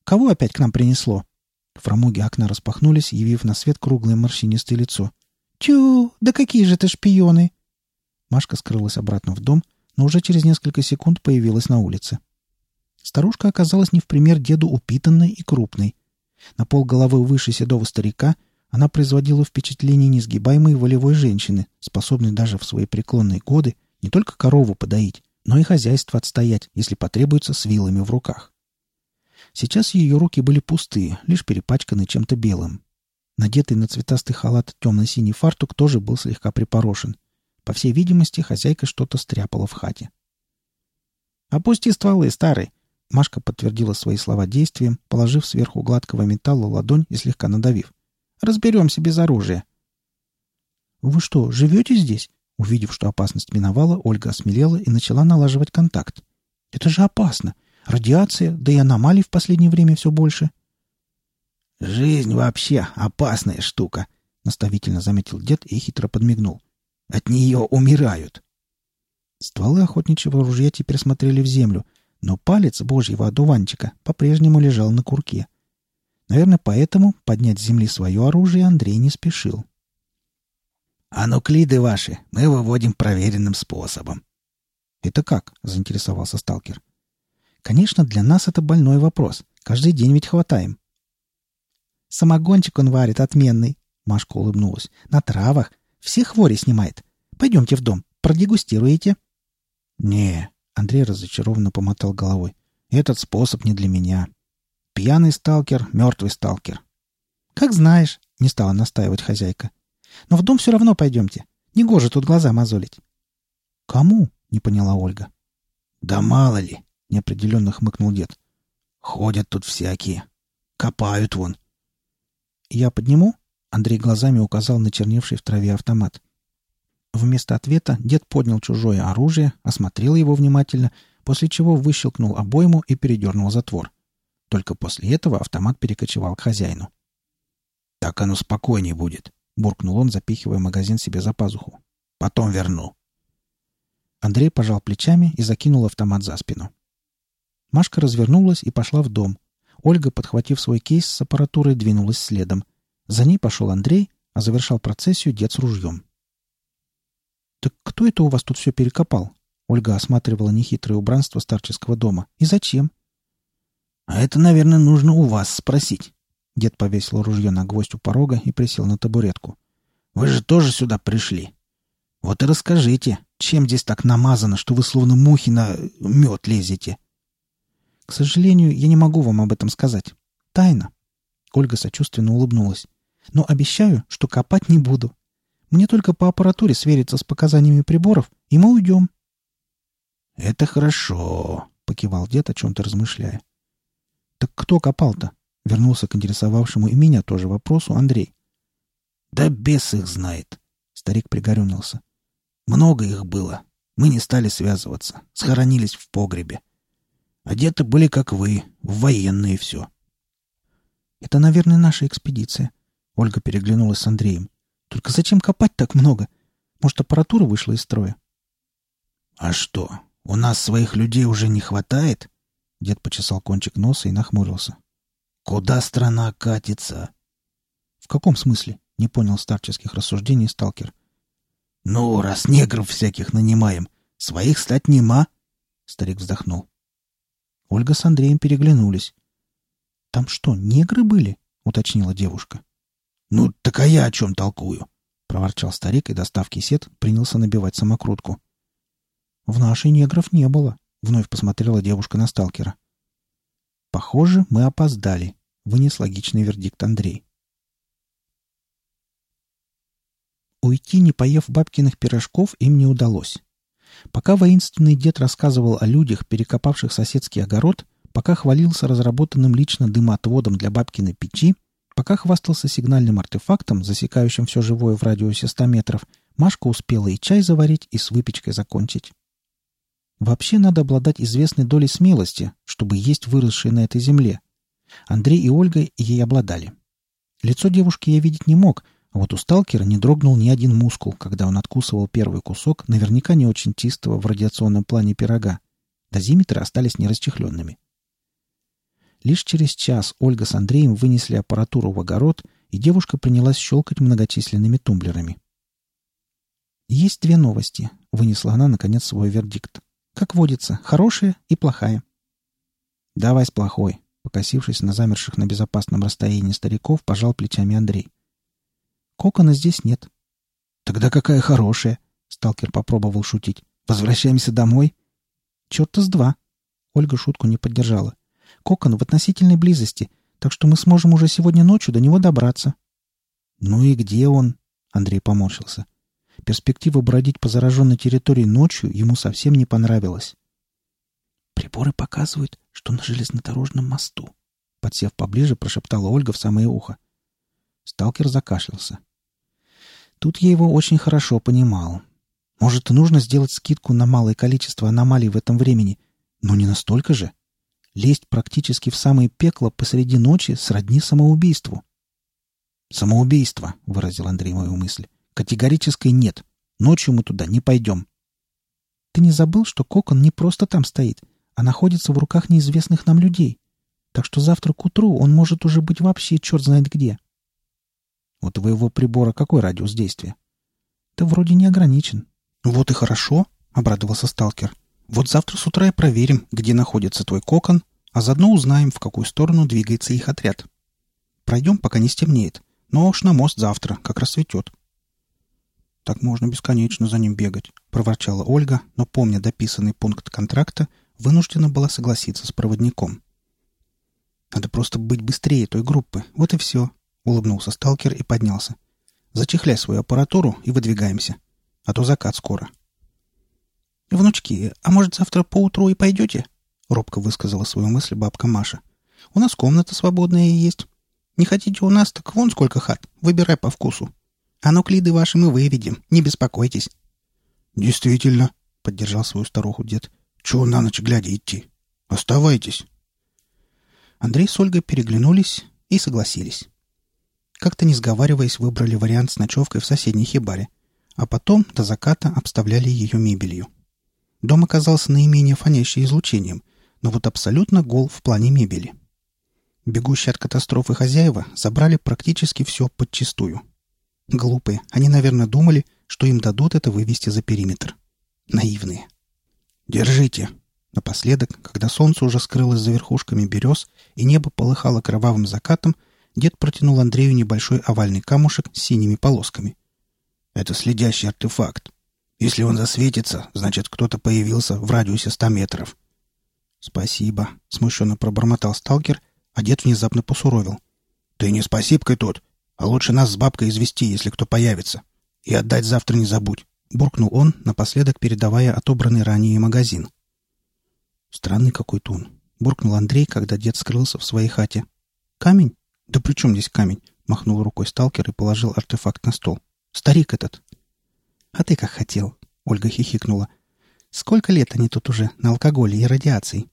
«Кого опять к нам принесло?» Фрамуги окна распахнулись, явив на свет круглое морщинистое лицо. «Тю! Да какие же ты шпионы!» Машка скрылась обратно в дом, но уже через несколько секунд появилась на улице. Старушка оказалась не в пример деду упитанной и крупной. На пол головы выше седого старика — она производила впечатление несгибаемой волевой женщины, способной даже в свои преклонные годы не только корову подоить, но и хозяйство отстоять, если потребуется, с вилами в руках. Сейчас ее руки были пустые, лишь перепачканы чем-то белым. Надетый на цветастый халат темно-синий фартук тоже был слегка припорошен. По всей видимости, хозяйка что-то стряпала в хате. «Опусти стволы, старый!» Машка подтвердила свои слова действием, положив сверху гладкого металла ладонь и слегка надавив. Разберемся без оружия. «Вы что, живете здесь?» Увидев, что опасность миновала, Ольга осмелела и начала налаживать контакт. «Это же опасно. Радиация, да и аномалий в последнее время все больше». «Жизнь вообще опасная штука», — наставительно заметил дед и хитро подмигнул. «От нее умирают». Стволы охотничьего ружья теперь смотрели в землю, но палец божьего одуванчика по-прежнему лежал на курке. Наверное, поэтому поднять с земли свое оружие Андрей не спешил. «А нуклиды ваши мы выводим проверенным способом». «Это как?» — заинтересовался сталкер. «Конечно, для нас это больной вопрос. Каждый день ведь хватаем». «Самогончик он варит отменный», — Машка улыбнулась. «На травах. Все хвори снимает. Пойдемте в дом. Продегустируете?» «Не», — Андрей разочарованно помотал головой. «Этот способ не для меня. Пьяный сталкер, мертвый сталкер. «Как знаешь», — не стала настаивать хозяйка. «Но в дом все равно пойдемте. Негоже тут глаза мозолить». «Кому?» — не поняла Ольга. «Да мало ли», — неопределенно хмыкнул дед. «Ходят тут всякие. Копают вон». «Я подниму?» — Андрей глазами указал на черневший в траве автомат. Вместо ответа дед поднял чужое оружие, осмотрел его внимательно, после чего выщелкнул обойму и передернул затвор. — только после этого автомат перекочевал к хозяину. «Так оно спокойнее будет», — буркнул он, запихивая магазин себе за пазуху. «Потом верну». Андрей пожал плечами и закинул автомат за спину. Машка развернулась и пошла в дом. Ольга, подхватив свой кейс с аппаратурой, двинулась следом. За ней пошел Андрей, а завершал процессию дед с ружьем. «Так кто это у вас тут все перекопал?» Ольга осматривала нехитрое убранство старческого дома. «И зачем?» «А это, наверное, нужно у вас спросить». Дед повесил ружье на гвоздь у порога и присел на табуретку. «Вы же тоже сюда пришли. Вот и расскажите, чем здесь так намазано, что вы словно мухи на мед лезете?» «К сожалению, я не могу вам об этом сказать. тайна». Ольга сочувственно улыбнулась. «Но обещаю, что копать не буду. Мне только по аппаратуре свериться с показаниями приборов, и мы уйдем». «Это хорошо», — покивал дед, о чем-то размышляя. «Так кто копал-то?» — вернулся к интересовавшему и меня тоже вопросу Андрей. «Да бес их знает», — старик пригорюнился. «Много их было. Мы не стали связываться. Схоронились в погребе. Одеты были, как вы, в военные все». «Это, наверное, наша экспедиция», — Ольга переглянулась с Андреем. «Только зачем копать так много? Может, аппаратура вышла из строя?» «А что, у нас своих людей уже не хватает?» Дед почесал кончик носа и нахмурился. «Куда страна катится?» «В каком смысле?» — не понял старческих рассуждений сталкер. «Ну, раз негров всяких нанимаем, своих стать нема!» Старик вздохнул. Ольга с Андреем переглянулись. «Там что, негры были?» — уточнила девушка. «Ну, так а я о чем толкую?» — проворчал старик и, достав кисет, принялся набивать самокрутку. «В нашей негров не было», — вновь посмотрела девушка на сталкера. «Похоже, мы опоздали», — вынес логичный вердикт Андрей. Уйти, не поев бабкиных пирожков, им не удалось. Пока воинственный дед рассказывал о людях, перекопавших соседский огород, пока хвалился разработанным лично дымоотводом для бабкиной печи, пока хвастался сигнальным артефактом, засекающим все живое в радиусе 100 метров, Машка успела и чай заварить, и с выпечкой закончить. Вообще надо обладать известной долей смелости, чтобы есть выросшие на этой земле. Андрей и Ольга ей обладали. Лицо девушки я видеть не мог, а вот у сталкера не дрогнул ни один мускул, когда он откусывал первый кусок, наверняка не очень чистого в радиационном плане пирога. Дозиметры остались нерасчехленными. Лишь через час Ольга с Андреем вынесли аппаратуру в огород, и девушка принялась щелкать многочисленными тумблерами. «Есть две новости», — вынесла она, наконец, свой вердикт. Как водится, хорошая и плохая. «Давай с плохой», — покосившись на замерших на безопасном расстоянии стариков, пожал плечами Андрей. «Кокона здесь нет». «Тогда какая хорошая?» — сталкер попробовал шутить. «Возвращаемся домой?» «Черта с два». Ольга шутку не поддержала. «Кокон в относительной близости, так что мы сможем уже сегодня ночью до него добраться». «Ну и где он?» — Андрей поморщился. Перспектива бродить по зараженной территории ночью ему совсем не понравилась. «Приборы показывают, что на железнодорожном мосту», — подсев поближе, прошептала Ольга в самое ухо. Сталкер закашлялся. Тут я его очень хорошо понимал. Может, нужно сделать скидку на малое количество аномалий в этом времени, но не настолько же. Лезть практически в самое пекло посреди ночи сродни самоубийству. «Самоубийство», — выразил Андрей мою мысль. Категорической нет. Ночью мы туда не пойдем. Ты не забыл, что кокон не просто там стоит, а находится в руках неизвестных нам людей. Так что завтра к утру он может уже быть вообще черт знает где. У твоего прибора какой радиус действия? Ты вроде не ограничен. Вот и хорошо, — обрадовался сталкер. Вот завтра с утра и проверим, где находится твой кокон, а заодно узнаем, в какую сторону двигается их отряд. Пройдем, пока не стемнеет, но уж на мост завтра, как рассветет. «Так можно бесконечно за ним бегать», — проворчала Ольга, но, помня дописанный пункт контракта, вынуждена была согласиться с проводником. «Надо просто быть быстрее той группы. Вот и все», — улыбнулся сталкер и поднялся. «Зачехляй свою аппаратуру и выдвигаемся. А то закат скоро». «Внучки, а может, завтра поутру и пойдете?» — робко высказала свою мысль бабка Маша. «У нас комната свободная есть. Не хотите у нас, так вон сколько хат. Выбирай по вкусу». А нуклиды ваши мы выведем, не беспокойтесь. — Действительно, — поддержал свою старуху дед. — Чего на ночь глядя идти? Оставайтесь. Андрей с Ольгой переглянулись и согласились. Как-то не сговариваясь, выбрали вариант с ночевкой в соседней хибаре, а потом до заката обставляли ее мебелью. Дом оказался наименее фонящий излучением, но вот абсолютно гол в плане мебели. Бегущие от катастрофы хозяева забрали практически все подчистую — Глупые. Они, наверное, думали, что им дадут это вывести за периметр. Наивные. «Держите!» Напоследок, когда солнце уже скрылось за верхушками берез и небо полыхало кровавым закатом, дед протянул Андрею небольшой овальный камушек с синими полосками. «Это следящий артефакт. Если он засветится, значит, кто-то появился в радиусе ста метров». «Спасибо», — смущенно пробормотал сталкер а дед внезапно посуровил. «Ты не с тут, а лучше нас с бабкой извести, если кто появится. И отдать завтра не забудь», — буркнул он, напоследок передавая отобранный ранее магазин. «Странный какой-то он», — буркнул Андрей, когда дед скрылся в своей хате. «Камень? Да при чем здесь камень?» — махнул рукой сталкер и положил артефакт на стол. «Старик этот». «А ты как хотел», — Ольга хихикнула. «Сколько лет они тут уже на алкоголе и радиации?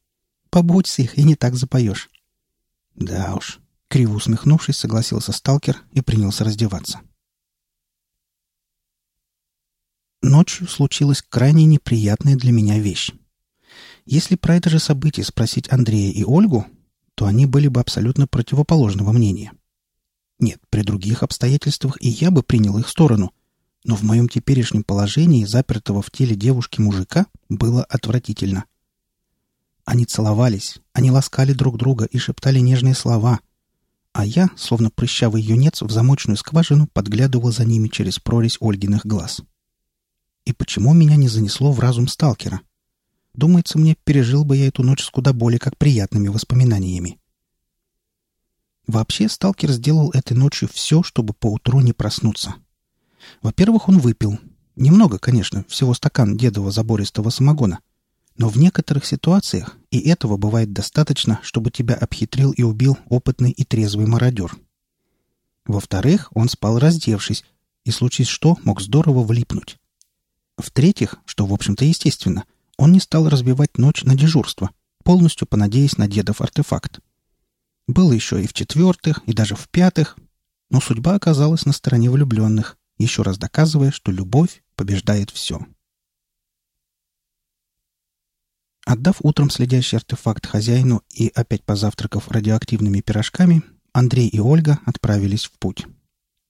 Побудь с их, и не так запоешь». «Да уж», — криво усмехнувшись, согласился сталкер и принялся раздеваться. Ночью случилась крайне неприятная для меня вещь. Если про это же событие спросить Андрея и Ольгу, то они были бы абсолютно противоположного мнения. Нет, при других обстоятельствах и я бы принял их сторону, но в моем теперешнем положении запертого в теле девушки-мужика было отвратительно. Они целовались, они ласкали друг друга и шептали нежные слова, а я, словно прыщавый юнец, в замочную скважину подглядывал за ними через прорезь Ольгиных глаз. И почему меня не занесло в разум сталкера? Думается, мне пережил бы я эту ночь с куда более как приятными воспоминаниями. Вообще, сталкер сделал этой ночью все, чтобы поутру не проснуться. Во-первых, он выпил. Немного, конечно, всего стакан дедового забористого самогона. Но в некоторых ситуациях и этого бывает достаточно, чтобы тебя обхитрил и убил опытный и трезвый мародер. Во-вторых, он спал раздевшись, и случись что, мог здорово влипнуть. В-третьих, что, в общем-то, естественно, он не стал разбивать ночь на дежурство, полностью понадеясь на дедов артефакт. Было еще и в-четвертых, и даже в-пятых, но судьба оказалась на стороне влюбленных, еще раз доказывая, что любовь побеждает все. Отдав утром следящий артефакт хозяину и опять позавтракав радиоактивными пирожками, Андрей и Ольга отправились в путь.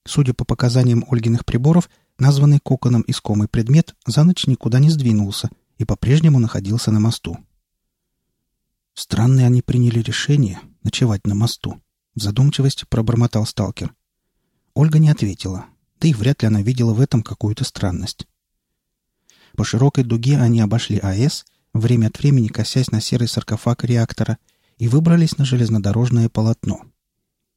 Судя по показаниям Ольгиных приборов, Названный коконом искомый предмет за ночь никуда не сдвинулся и по-прежнему находился на мосту. Странные они приняли решение ночевать на мосту. В задумчивости пробормотал сталкер. Ольга не ответила, да и вряд ли она видела в этом какую-то странность. По широкой дуге они обошли АЭС, время от времени косясь на серый саркофаг реактора, и выбрались на железнодорожное полотно.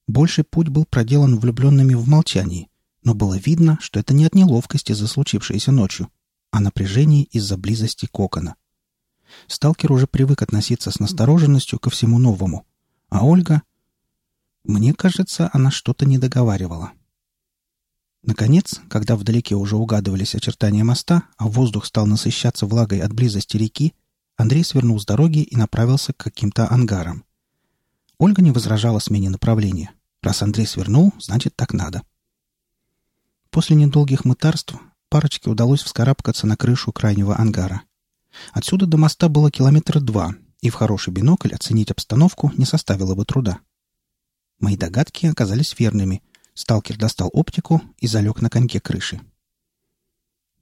Больший путь был проделан влюбленными в молчании, но было видно, что это не от неловкости за случившееся ночью, а напряжение из-за близости кокона. Сталкер уже привык относиться с настороженностью ко всему новому, а Ольга... Мне кажется, она что-то не договаривала. Наконец, когда вдалеке уже угадывались очертания моста, а воздух стал насыщаться влагой от близости реки, Андрей свернул с дороги и направился к каким-то ангарам. Ольга не возражала смене направления. Раз Андрей свернул, значит, так надо. — После недолгих мытарств парочке удалось вскарабкаться на крышу крайнего ангара. Отсюда до моста было километра два, и в хороший бинокль оценить обстановку не составило бы труда. Мои догадки оказались верными. Сталкер достал оптику и залег на коньке крыши.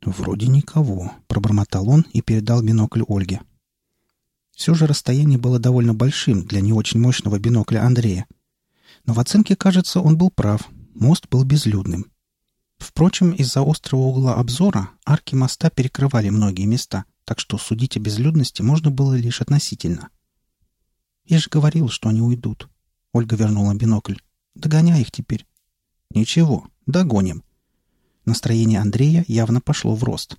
«Вроде никого», — пробормотал он и передал бинокль Ольге. Все же расстояние было довольно большим для не очень мощного бинокля Андрея. Но в оценке, кажется, он был прав. Мост был безлюдным. Впрочем, из-за острого угла обзора арки моста перекрывали многие места, так что судить о безлюдности можно было лишь относительно. «Я же говорил, что они уйдут». Ольга вернула бинокль. «Догоняй их теперь». «Ничего, догоним». Настроение Андрея явно пошло в рост.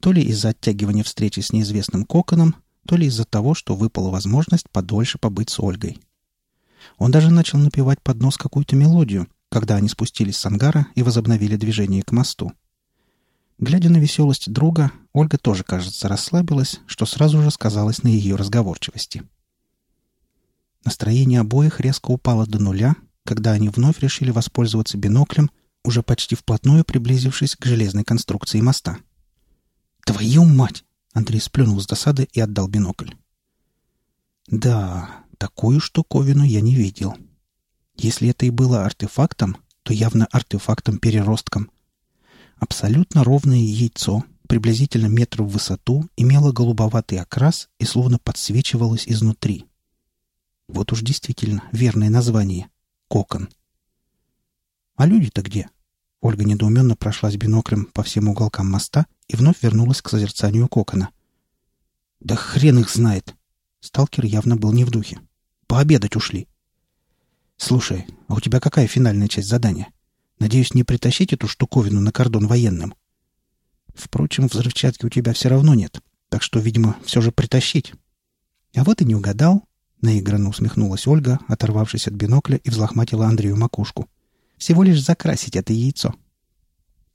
То ли из-за оттягивания встречи с неизвестным коконом, то ли из-за того, что выпала возможность подольше побыть с Ольгой. Он даже начал напевать под нос какую-то мелодию — когда они спустились с ангара и возобновили движение к мосту. Глядя на веселость друга, Ольга тоже, кажется, расслабилась, что сразу же сказалось на ее разговорчивости. Настроение обоих резко упало до нуля, когда они вновь решили воспользоваться биноклем, уже почти вплотную приблизившись к железной конструкции моста. «Твою мать!» — Андрей сплюнул с досады и отдал бинокль. «Да, такую штуковину я не видел». Если это и было артефактом, то явно артефактом-переростком. Абсолютно ровное яйцо, приблизительно метр в высоту, имело голубоватый окрас и словно подсвечивалось изнутри. Вот уж действительно верное название — кокон. А люди-то где? Ольга недоуменно прошлась биноклем по всем уголкам моста и вновь вернулась к созерцанию кокона. «Да хрен их знает!» Сталкер явно был не в духе. «Пообедать ушли!» «Слушай, а у тебя какая финальная часть задания? Надеюсь, не притащить эту штуковину на кордон военным?» «Впрочем, взрывчатки у тебя все равно нет, так что, видимо, все же притащить». «А вот и не угадал», — наигранно усмехнулась Ольга, оторвавшись от бинокля и взлохматила Андрею макушку. «Всего лишь закрасить это яйцо».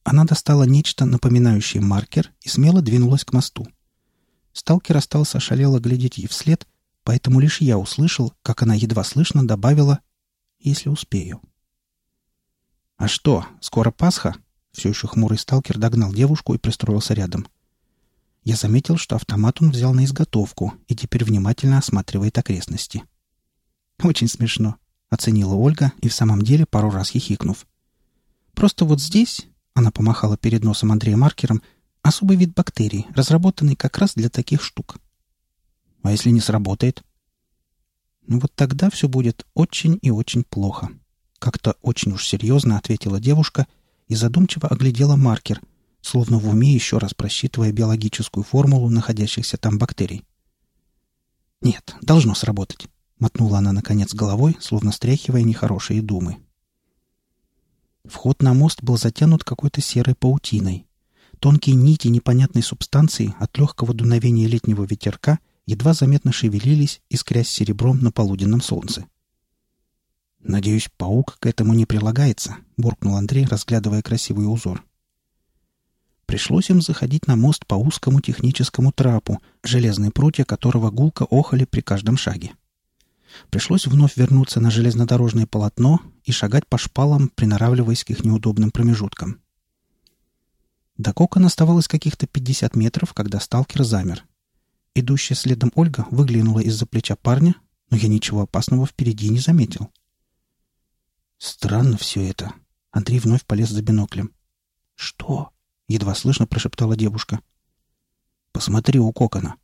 Она достала нечто, напоминающее маркер, и смело двинулась к мосту. Сталкер остался шалело глядеть ей вслед, поэтому лишь я услышал, как она едва слышно добавила «если успею». «А что, скоро Пасха?» Все еще хмурый сталкер догнал девушку и пристроился рядом. Я заметил, что автомат он взял на изготовку и теперь внимательно осматривает окрестности. «Очень смешно», — оценила Ольга и в самом деле пару раз хихикнув. «Просто вот здесь...» — она помахала перед носом Андрея маркером — Особый вид бактерий, разработанный как раз для таких штук. А если не сработает? Ну вот тогда все будет очень и очень плохо. Как-то очень уж серьезно ответила девушка и задумчиво оглядела маркер, словно в уме еще раз просчитывая биологическую формулу находящихся там бактерий. «Нет, должно сработать», — мотнула она наконец головой, словно стряхивая нехорошие думы. Вход на мост был затянут какой-то серой паутиной, Тонкие нити непонятной субстанции от легкого дуновения летнего ветерка едва заметно шевелились, искрясь серебром на полуденном солнце. «Надеюсь, паук к этому не прилагается», — буркнул Андрей, разглядывая красивый узор. Пришлось им заходить на мост по узкому техническому трапу, железные прутья которого гулко охали при каждом шаге. Пришлось вновь вернуться на железнодорожное полотно и шагать по шпалам, приноравливаясь к их неудобным промежуткам. До кокона оставалось каких-то пятьдесят метров, когда сталкер замер. Идущая следом Ольга выглянула из-за плеча парня, но я ничего опасного впереди не заметил. Странно все это. Андрей вновь полез за биноклем. «Что?» — едва слышно прошептала девушка. «Посмотри у кокона».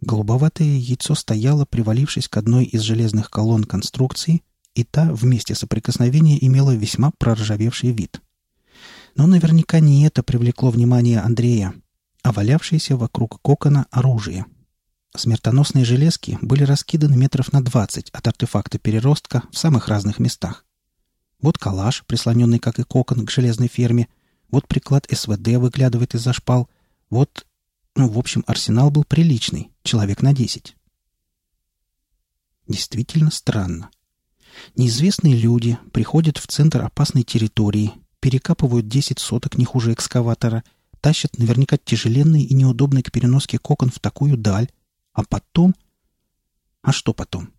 Голубоватое яйцо стояло, привалившись к одной из железных колонн конструкции, и та вместе соприкосновения имела весьма проржавевший вид. Но наверняка не это привлекло внимание Андрея, а валявшееся вокруг кокона оружие. Смертоносные железки были раскиданы метров на двадцать от артефакта переростка в самых разных местах. Вот калаш, прислоненный, как и кокон, к железной ферме, вот приклад СВД выглядывает из-за шпал, вот... Ну, в общем, арсенал был приличный, человек на десять. Действительно странно. Неизвестные люди приходят в центр опасной территории перекапывают 10 соток не хуже экскаватора, тащат наверняка тяжеленный и неудобный к переноске кокон в такую даль, а потом... А что потом?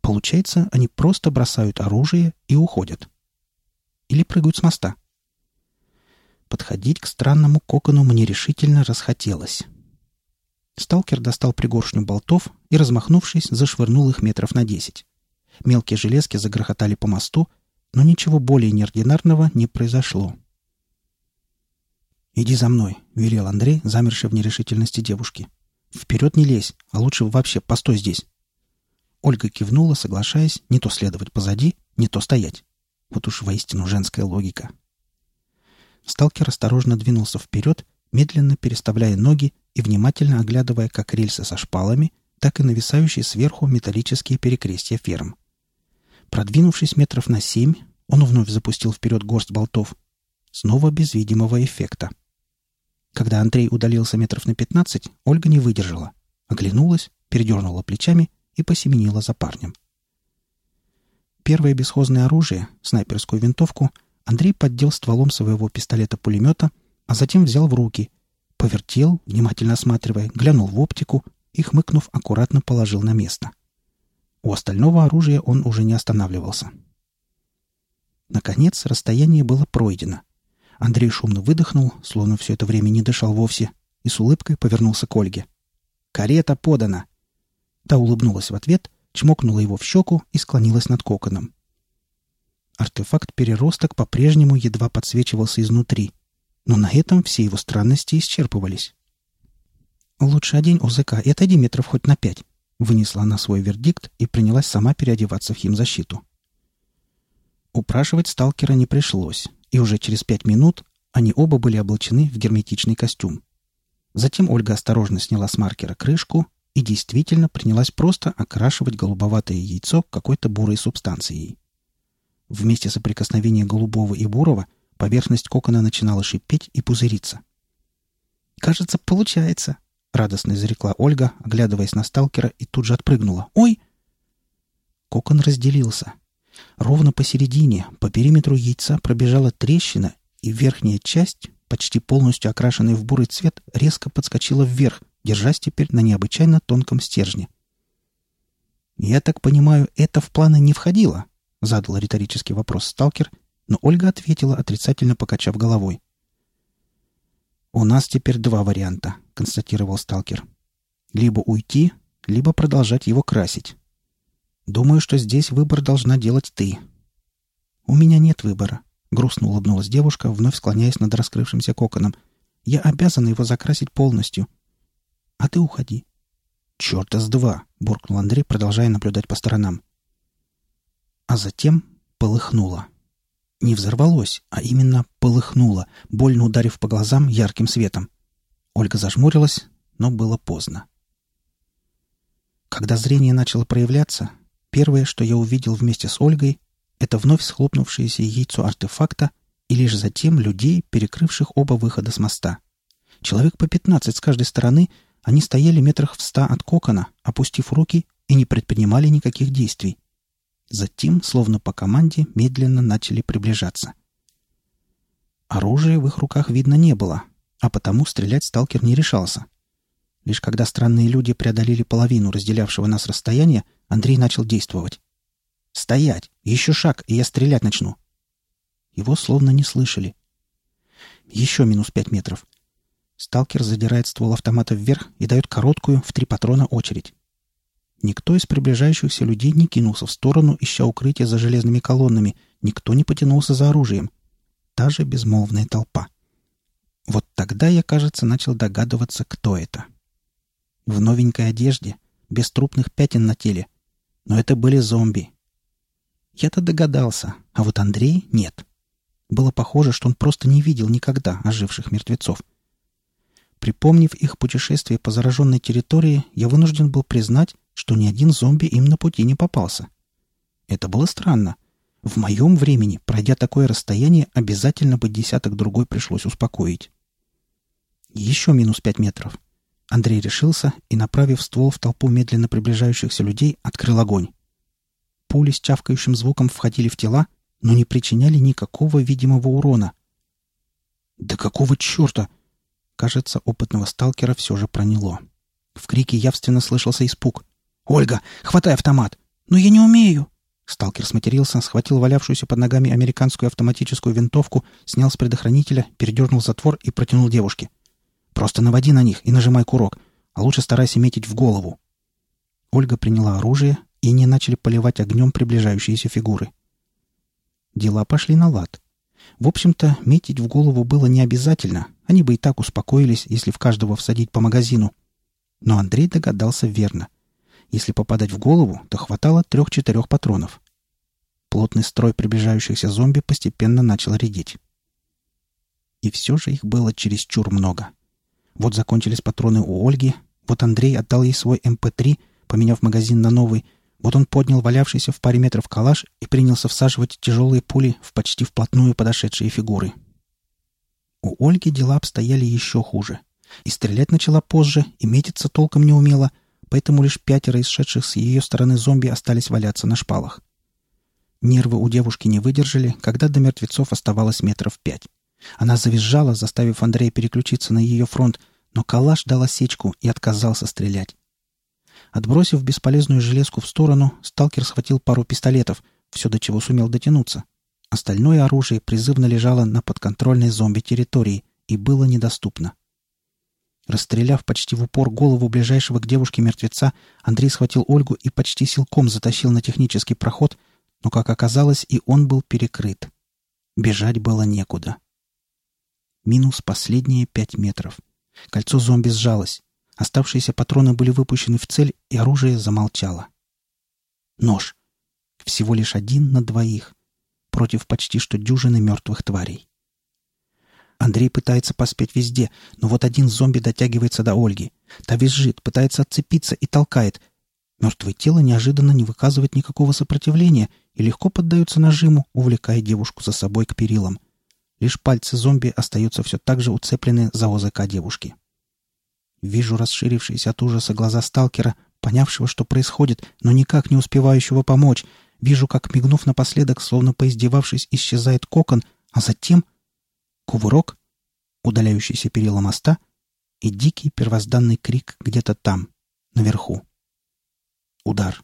Получается, они просто бросают оружие и уходят. Или прыгают с моста. Подходить к странному кокону мне решительно расхотелось. Сталкер достал пригоршню болтов и, размахнувшись, зашвырнул их метров на десять. Мелкие железки загрохотали по мосту, но ничего более неординарного не произошло. «Иди за мной», — велел Андрей, замерший в нерешительности девушки. «Вперед не лезь, а лучше вообще постой здесь». Ольга кивнула, соглашаясь не то следовать позади, не то стоять. Вот уж воистину женская логика. Сталкер осторожно двинулся вперед, медленно переставляя ноги и внимательно оглядывая как рельсы со шпалами, так и нависающие сверху металлические перекрестия ферм. Продвинувшись метров на семь, он вновь запустил вперед горсть болтов. Снова без видимого эффекта. Когда Андрей удалился метров на пятнадцать, Ольга не выдержала. Оглянулась, передернула плечами и посеменила за парнем. Первое бесхозное оружие, снайперскую винтовку, Андрей поддел стволом своего пистолета-пулемета, а затем взял в руки, повертел, внимательно осматривая, глянул в оптику и, хмыкнув, аккуратно положил на место. У остального оружия он уже не останавливался. Наконец, расстояние было пройдено. Андрей шумно выдохнул, словно все это время не дышал вовсе, и с улыбкой повернулся к Ольге. «Карета подана!» Та улыбнулась в ответ, чмокнула его в щеку и склонилась над коконом. Артефакт-переросток по-прежнему едва подсвечивался изнутри, но на этом все его странности исчерпывались. «Лучше одень ОЗК и отойди метров хоть на пять», Вынесла она свой вердикт и принялась сама переодеваться в химзащиту. Упрашивать сталкера не пришлось, и уже через пять минут они оба были облачены в герметичный костюм. Затем Ольга осторожно сняла с маркера крышку и действительно принялась просто окрашивать голубоватое яйцо какой-то бурой субстанцией. Вместе соприкосновения голубого и бурого поверхность кокона начинала шипеть и пузыриться. «Кажется, получается», — радостно изрекла Ольга, оглядываясь на сталкера, и тут же отпрыгнула. «Ой!» Кокон разделился. Ровно посередине, по периметру яйца пробежала трещина, и верхняя часть, почти полностью окрашенная в бурый цвет, резко подскочила вверх, держась теперь на необычайно тонком стержне. «Я так понимаю, это в планы не входило?» — задал риторический вопрос сталкер, но Ольга ответила, отрицательно покачав головой. «У нас теперь два варианта», — констатировал сталкер. «Либо уйти, либо продолжать его красить. Думаю, что здесь выбор должна делать ты». «У меня нет выбора», — грустно улыбнулась девушка, вновь склоняясь над раскрывшимся коконом. «Я обязана его закрасить полностью. А ты уходи». «Черта с два!» — буркнул Андрей, продолжая наблюдать по сторонам. А затем полыхнуло. Не взорвалось, а именно полыхнуло, больно ударив по глазам ярким светом. Ольга зажмурилась, но было поздно. Когда зрение начало проявляться, первое, что я увидел вместе с Ольгой, это вновь схлопнувшееся яйцо артефакта и лишь затем людей, перекрывших оба выхода с моста. Человек по пятнадцать с каждой стороны, они стояли метрах в ста от кокона, опустив руки и не предпринимали никаких действий. Затем, словно по команде, медленно начали приближаться. Оружия в их руках видно не было, а потому стрелять сталкер не решался. Лишь когда странные люди преодолели половину разделявшего нас расстояния, Андрей начал действовать. «Стоять! Еще шаг, и я стрелять начну!» Его словно не слышали. Еще минус пять метров. Сталкер задирает ствол автомата вверх и дает короткую в три патрона очередь. Никто из приближающихся людей не кинулся в сторону, ища укрытия за железными колоннами, никто не потянулся за оружием. Та же безмолвная толпа. Вот тогда я, кажется, начал догадываться, кто это. В новенькой одежде, без трупных пятен на теле. Но это были зомби. Я-то догадался, а вот Андрей — нет. Было похоже, что он просто не видел никогда оживших мертвецов. Припомнив их путешествие по зараженной территории, я вынужден был признать, что ни один зомби им на пути не попался. Это было странно. В моем времени, пройдя такое расстояние, обязательно бы десяток другой пришлось успокоить. Еще минус пять метров. Андрей решился и, направив ствол в толпу медленно приближающихся людей, открыл огонь. Пули с чавкающим звуком входили в тела, но не причиняли никакого видимого урона. «Да какого черта?» Кажется, опытного сталкера все же проняло. В крике явственно слышался испуг. «Ольга, хватай автомат!» «Но я не умею!» Сталкер сматерился, схватил валявшуюся под ногами американскую автоматическую винтовку, снял с предохранителя, передернул затвор и протянул девушке. «Просто наводи на них и нажимай курок, а лучше старайся метить в голову». Ольга приняла оружие, и они начали поливать огнем приближающиеся фигуры. Дела пошли на лад. В общем-то, метить в голову было не обязательно, они бы и так успокоились, если в каждого всадить по магазину. Но Андрей догадался верно — если попадать в голову, то хватало трех-четырех патронов. Плотный строй приближающихся зомби постепенно начал редеть. И все же их было чересчур много. Вот закончились патроны у Ольги, вот Андрей отдал ей свой МП-3, эм поменяв магазин на новый, вот он поднял валявшийся в паре метров калаш и принялся всаживать тяжелые пули в почти вплотную подошедшие фигуры. У Ольги дела обстояли еще хуже. И стрелять начала позже, и метиться толком не умела — поэтому лишь пятеро исшедших с ее стороны зомби остались валяться на шпалах. Нервы у девушки не выдержали, когда до мертвецов оставалось метров пять. Она завизжала, заставив Андрея переключиться на ее фронт, но калаш дал осечку и отказался стрелять. Отбросив бесполезную железку в сторону, сталкер схватил пару пистолетов, все до чего сумел дотянуться. Остальное оружие призывно лежало на подконтрольной зомби-территории и было недоступно. Расстреляв почти в упор голову ближайшего к девушке мертвеца, Андрей схватил Ольгу и почти силком затащил на технический проход, но, как оказалось, и он был перекрыт. Бежать было некуда. Минус последние пять метров. Кольцо зомби сжалось. Оставшиеся патроны были выпущены в цель, и оружие замолчало. Нож. Всего лишь один на двоих. Против почти что дюжины мертвых тварей. Андрей пытается поспеть везде, но вот один зомби дотягивается до Ольги. Та визжит, пытается отцепиться и толкает. Мертвое тело неожиданно не выказывает никакого сопротивления и легко поддается нажиму, увлекая девушку за собой к перилам. Лишь пальцы зомби остаются все так же уцеплены за ОЗК девушки. Вижу расширившиеся от ужаса глаза сталкера, понявшего, что происходит, но никак не успевающего помочь. Вижу, как, мигнув напоследок, словно поиздевавшись, исчезает кокон, а затем кувырок, удаляющийся перила моста и дикий первозданный крик где-то там, наверху. Удар.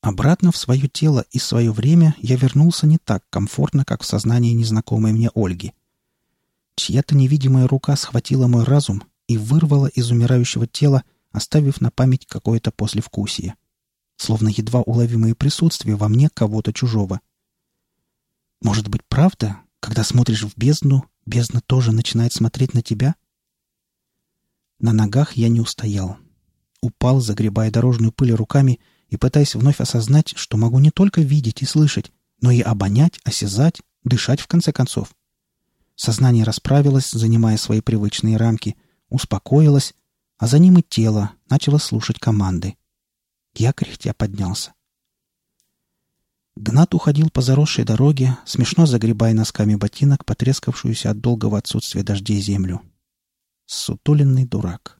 Обратно в свое тело и свое время я вернулся не так комфортно, как в сознании незнакомой мне Ольги. Чья-то невидимая рука схватила мой разум и вырвала из умирающего тела, оставив на память какое-то послевкусие. Словно едва уловимое присутствие во мне кого-то чужого. Может быть, правда, когда смотришь в бездну, бездна тоже начинает смотреть на тебя? На ногах я не устоял. Упал, загребая дорожную пыль руками и пытаясь вновь осознать, что могу не только видеть и слышать, но и обонять, осязать, дышать в конце концов. Сознание расправилось, занимая свои привычные рамки, успокоилось, а за ним и тело начало слушать команды. Я кряхтя поднялся. Гнат уходил по заросшей дороге, смешно загребая носками ботинок потрескавшуюся от долгого отсутствия дождей землю. Сутуленный дурак.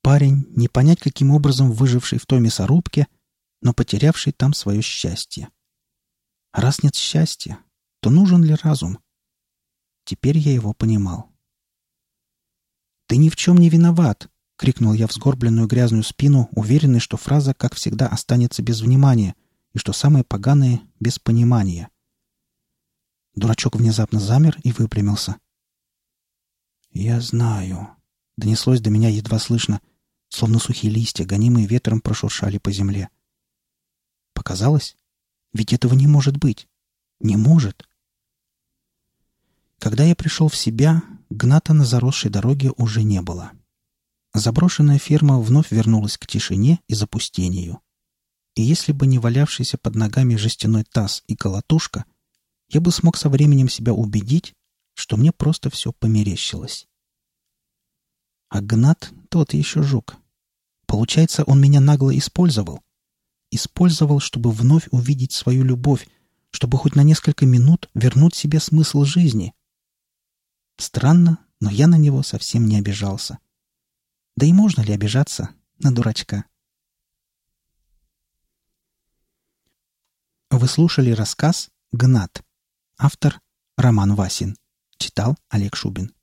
Парень, не понять каким образом выживший в той мясорубке, но потерявший там свое счастье. Раз нет счастья, то нужен ли разум? Теперь я его понимал. «Ты ни в чем не виноват!» — крикнул я в сгорбленную грязную спину, уверенный, что фраза, как всегда, останется без внимания, и что самое поганое — без понимания. Дурачок внезапно замер и выпрямился. «Я знаю», — донеслось до меня едва слышно, словно сухие листья, гонимые ветром, прошуршали по земле. Показалось? Ведь этого не может быть. Не может. Когда я пришел в себя, Гната на заросшей дороге уже не было. Заброшенная ферма вновь вернулась к тишине и запустению. И если бы не валявшийся под ногами жестяной таз и колотушка, я бы смог со временем себя убедить, что мне просто все померещилось. А Гнат тот еще жук. Получается, он меня нагло использовал. Использовал, чтобы вновь увидеть свою любовь, чтобы хоть на несколько минут вернуть себе смысл жизни. Странно, но я на него совсем не обижался. Да и можно ли обижаться на дурачка? Вы слушали рассказ «Гнат». Автор Роман Васин. Читал Олег Шубин.